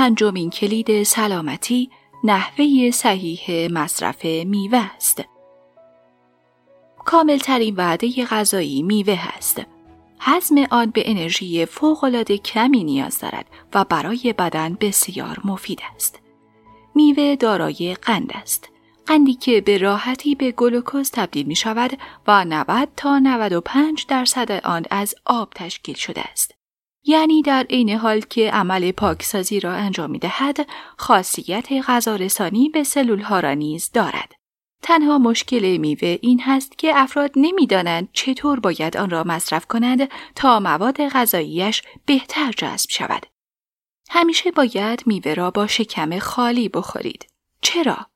پنجمین کلید سلامتی نحوه صحیح مصرف میوه است. کاملترین وعده غذایی میوه است. هضم آن به انرژی فوقالعاده کمی نیاز دارد و برای بدن بسیار مفید است. میوه دارای قند است. قندی که به راحتی به گلوکوز تبدیل می شود و 90 تا 95 درصد آن از آب تشکیل شده است. یعنی در عین حال که عمل پاکسازی را انجام می دهد، خاصیت غذارسانی به سلول ها را نیز دارد. تنها مشکل میوه این هست که افراد نمی‌دانند چطور باید آن را مصرف کنند تا مواد غذاییش بهتر جذب شود. همیشه باید میوه را با شکم خالی بخورید. چرا؟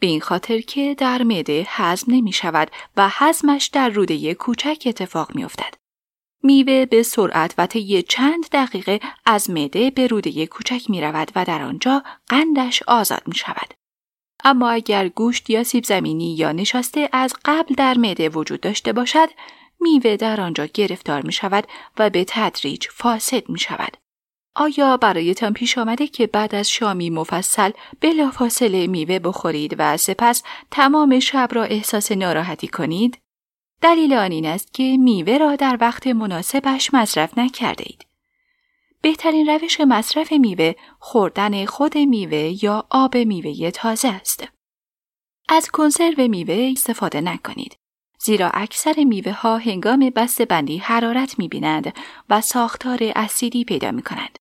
به این خاطر که در معده هضم نمی شود و هضمش در روده کوچک اتفاق می افتد. میوه به سرعت و طی چند دقیقه از معده به روده کوچک می رود و در آنجا قندش آزاد می شود. اما اگر گوشت یا سیب زمینی یا نشاسته از قبل در معده وجود داشته باشد، میوه در آنجا گرفتار می شود و به تدریج فاسد می شود. آیا برایتان پیش آمده که بعد از شامی مفصل بلافاصله میوه بخورید و سپس تمام شب را احساس ناراحتی کنید؟ دلیل آن این است که میوه را در وقت مناسبش مصرف نکرده اید. بهترین روش مصرف میوه خوردن خود میوه یا آب میوه تازه است. از کنسرو میوه استفاده نکنید. زیرا اکثر میوه ها هنگام بسته بندی حرارت می بینند و ساختار اسیدی پیدا می کنند.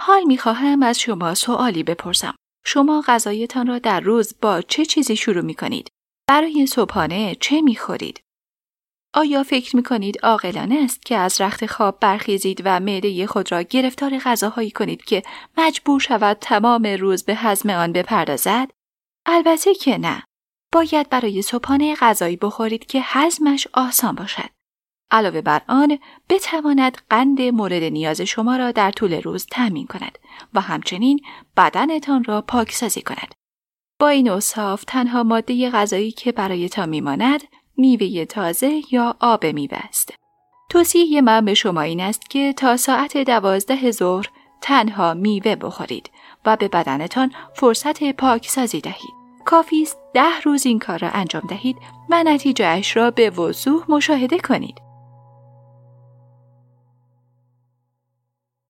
حال می خواهم از شما سوالی بپرسم. شما غذایتان را در روز با چه چیزی شروع می کنید؟ برای صبحانه چه می خورید؟ آیا فکر می کنید عاقلانه است که از رخت خواب برخیزید و معده خود را گرفتار غذاهایی کنید که مجبور شود تمام روز به هضم آن بپردازد؟ البته که نه. باید برای صبحانه غذایی بخورید که هضمش آسان باشد. علاوه بر آن بتواند قند مورد نیاز شما را در طول روز تأمین کند و همچنین بدنتان را پاکسازی کند. با این اصاف تنها ماده غذایی که برایتان میماند میوه تازه یا آب میوه است. توصیه من به شما این است که تا ساعت دوازده ظهر تنها میوه بخورید و به بدنتان فرصت پاکسازی دهید. کافی است ده روز این کار را انجام دهید و نتیجه اش را به وضوح مشاهده کنید.